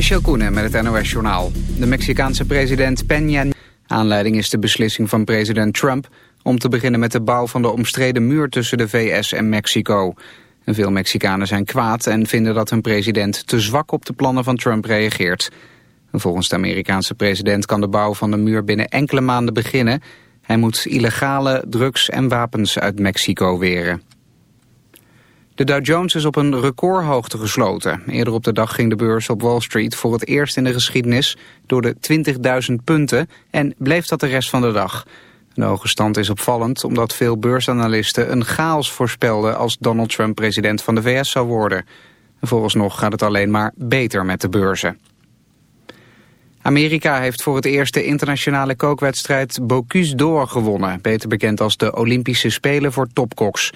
Michel Koenen met het NOS-journaal. De Mexicaanse president Peña... Aanleiding is de beslissing van president Trump... om te beginnen met de bouw van de omstreden muur tussen de VS en Mexico. En veel Mexicanen zijn kwaad en vinden dat hun president... te zwak op de plannen van Trump reageert. volgens de Amerikaanse president kan de bouw van de muur binnen enkele maanden beginnen... Hij moet illegale drugs en wapens uit Mexico weren. De Dow Jones is op een recordhoogte gesloten. Eerder op de dag ging de beurs op Wall Street voor het eerst in de geschiedenis door de 20.000 punten en bleef dat de rest van de dag. De hoge stand is opvallend omdat veel beursanalisten een chaos voorspelden als Donald Trump president van de VS zou worden. Volgens nog gaat het alleen maar beter met de beurzen. Amerika heeft voor het eerst de internationale kookwedstrijd Bocuse d'Or gewonnen, beter bekend als de Olympische Spelen voor topkoks.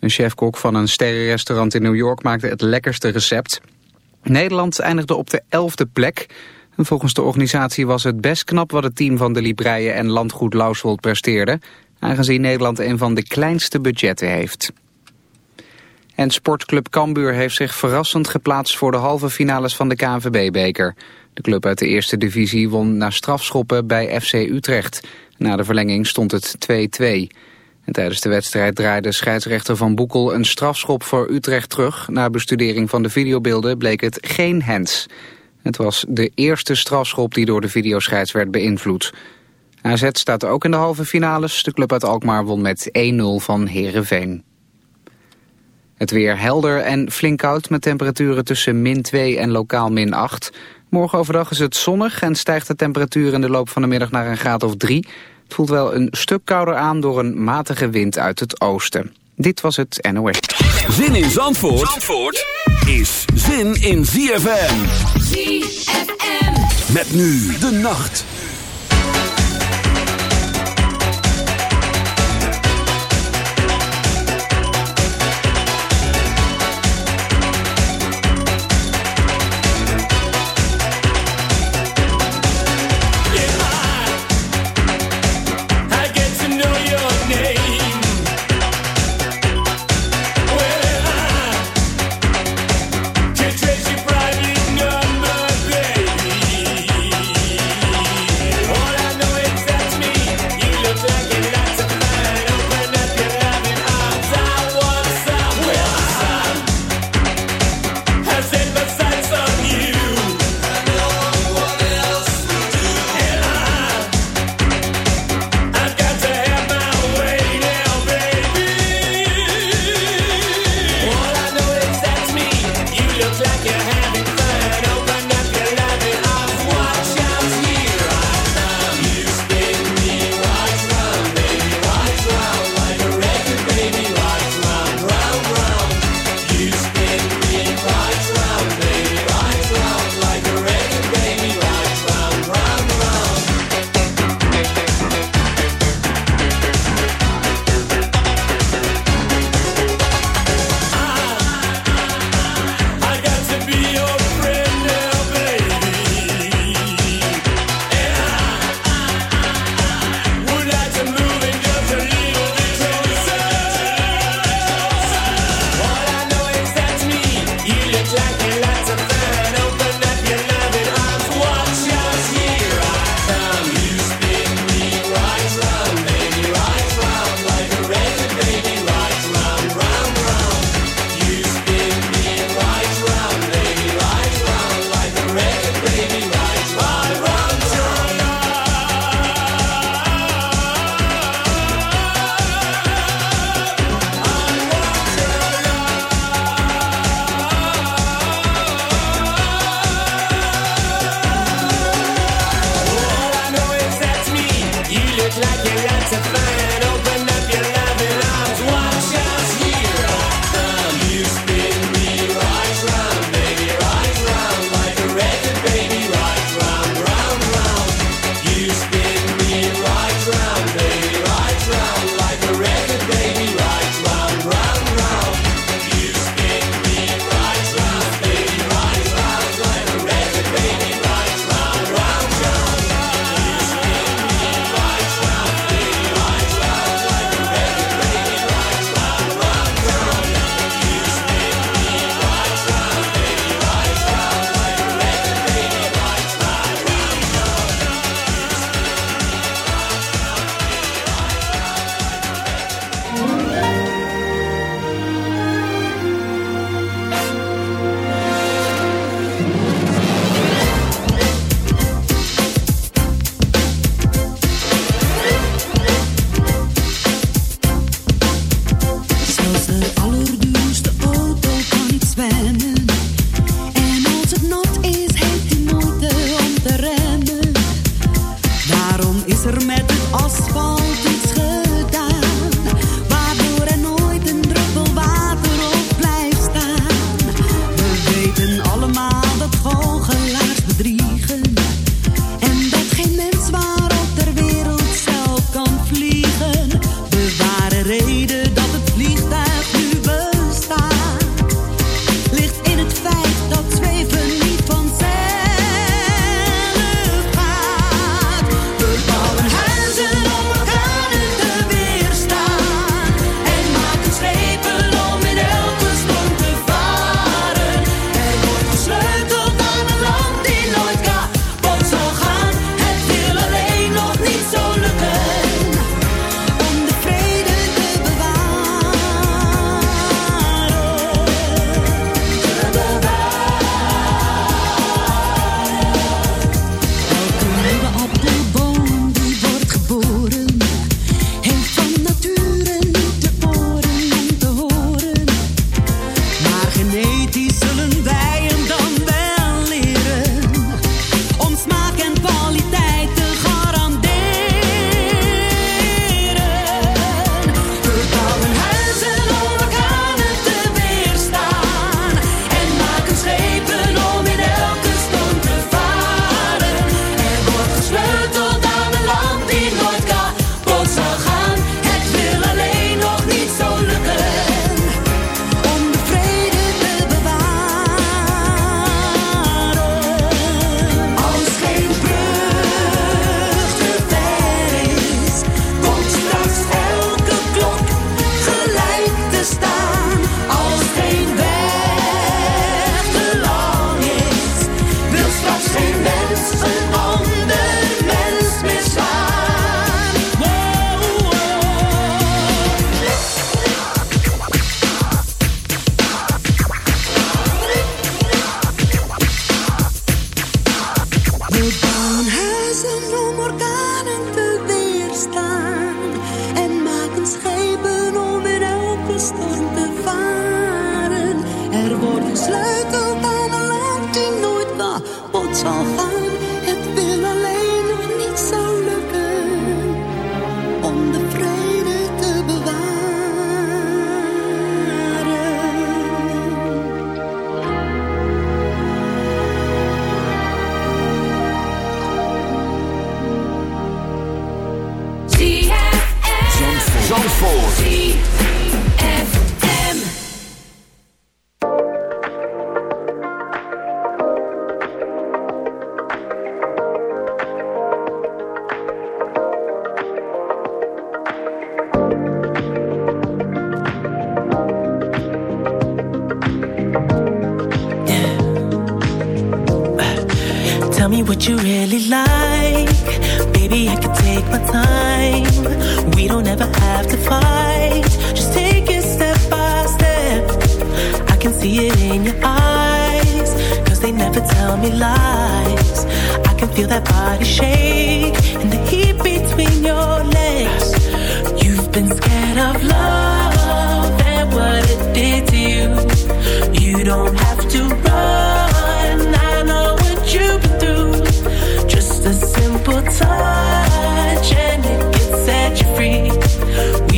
Een chefkok van een sterrenrestaurant in New York maakte het lekkerste recept. Nederland eindigde op de elfde plek. En volgens de organisatie was het best knap wat het team van de Libreien en Landgoed Lauswold presteerde, aangezien Nederland een van de kleinste budgetten heeft. En sportclub Cambuur heeft zich verrassend geplaatst voor de halve finales van de KNVB-beker. De club uit de eerste divisie won na strafschoppen bij FC Utrecht. Na de verlenging stond het 2-2. En tijdens de wedstrijd draaide scheidsrechter Van Boekel een strafschop voor Utrecht terug. Na bestudering van de videobeelden bleek het geen hands. Het was de eerste strafschop die door de videoscheids werd beïnvloed. AZ staat ook in de halve finales. De club uit Alkmaar won met 1-0 van Herenveen. Het weer helder en flink koud met temperaturen tussen min 2 en lokaal min 8. Morgen overdag is het zonnig en stijgt de temperatuur in de loop van de middag naar een graad of 3. Het voelt wel een stuk kouder aan door een matige wind uit het oosten. Dit was het NOS. Zin in Zandvoort, Zandvoort is zin in ZFM. ZFM. Met nu de nacht.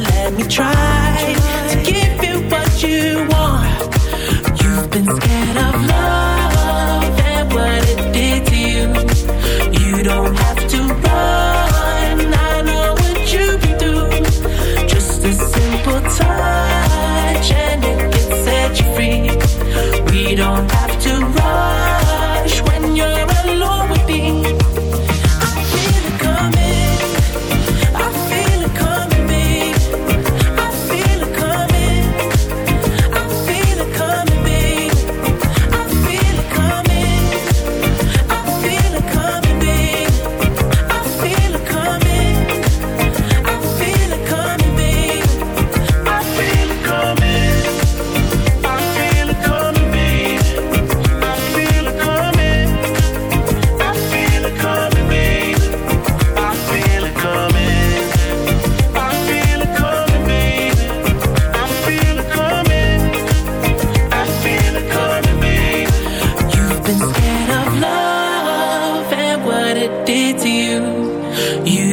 let me try.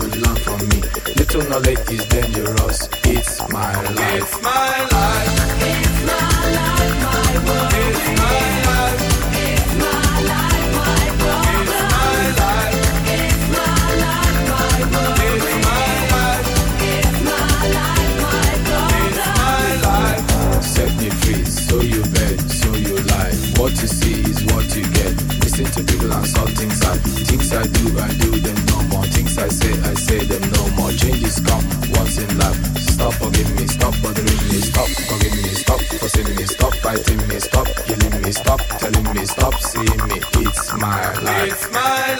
will learn from me. Little knowledge is dangerous. It's my life. It's my life. It's my life, my world. It's my life. It's my life, my world. It's my life. It's my life, my world. It's my life. It's my life, my world. It's my life. Set me free, so you bet, so you lie. What you see is what you get. Listen to people and saw things I, things I do, I do. smile.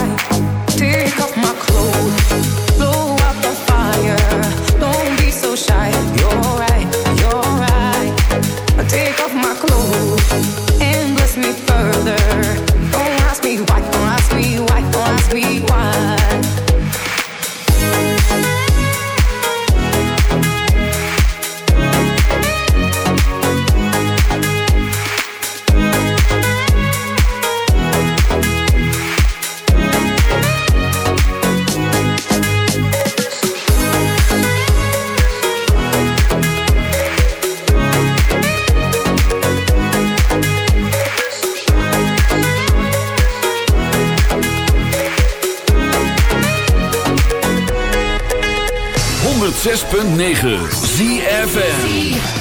106.9 ZFN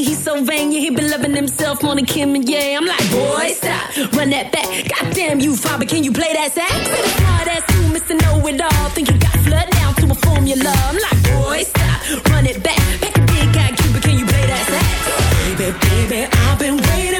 me, he's so vain. Yeah, he been loving himself more than Kim and yeah. I'm like, boy, stop, run that back. Goddamn you, father, can you play that sax? Smart ass you, Mr. Know It All. Think you got flood down to a formula. I'm like, boy, stop, run it back. Pack a big guy, Cuba, can you play that sax? Baby, baby, I've been waiting.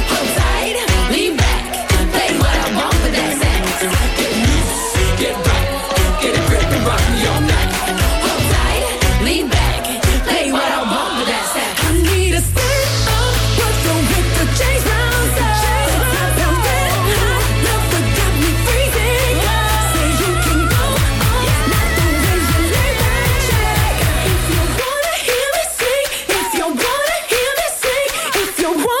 you want